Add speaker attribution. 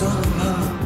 Speaker 1: all on.